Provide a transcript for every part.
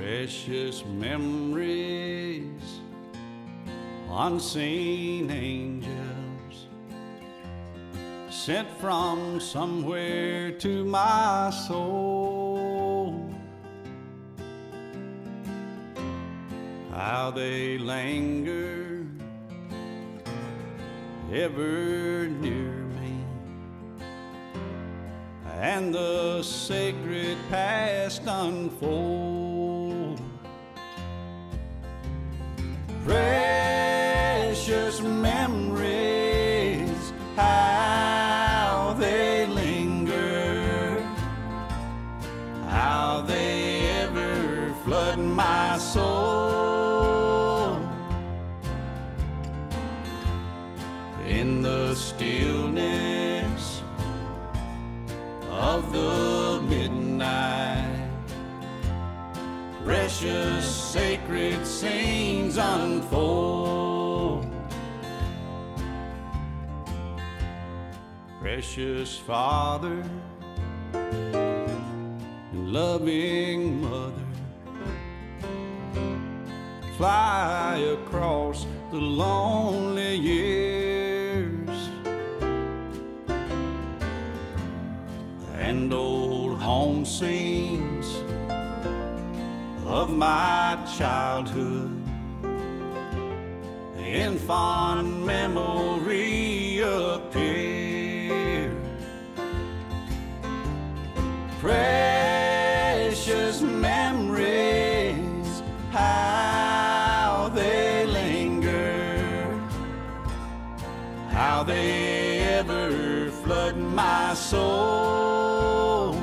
precious memories, unseen angels sent from somewhere to my soul. How they linger ever near me, and the sacred past unfold. Soul. In the stillness of the midnight, precious sacred scenes unfold. Precious Father and loving Mother, fly across the lonely years and old home scenes of my childhood in fond memory appear. Precious memories, how they ever flood my soul.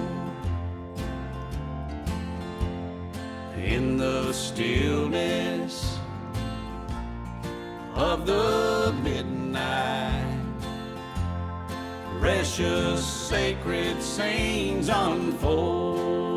In the stillness of the midnight, precious sacred scenes unfold.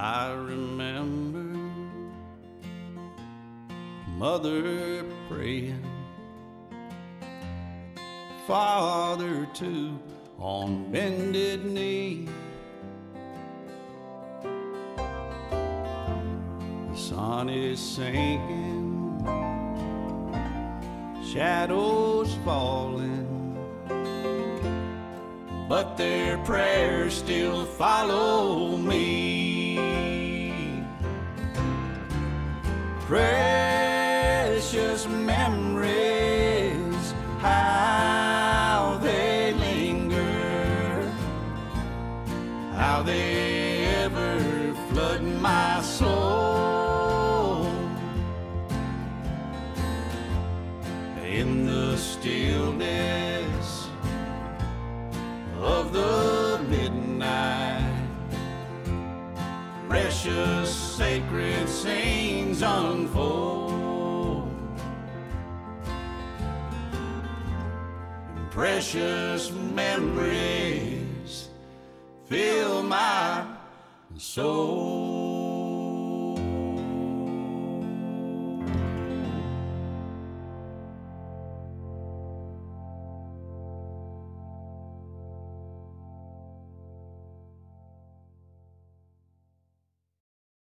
I remember mother praying, father too on bended knee. The sun is sinking, shadows falling but their prayers still follow me. Precious memories, how they linger, how they ever flood my soul. In the stillness Precious sacred scenes unfold. And precious memories fill my soul.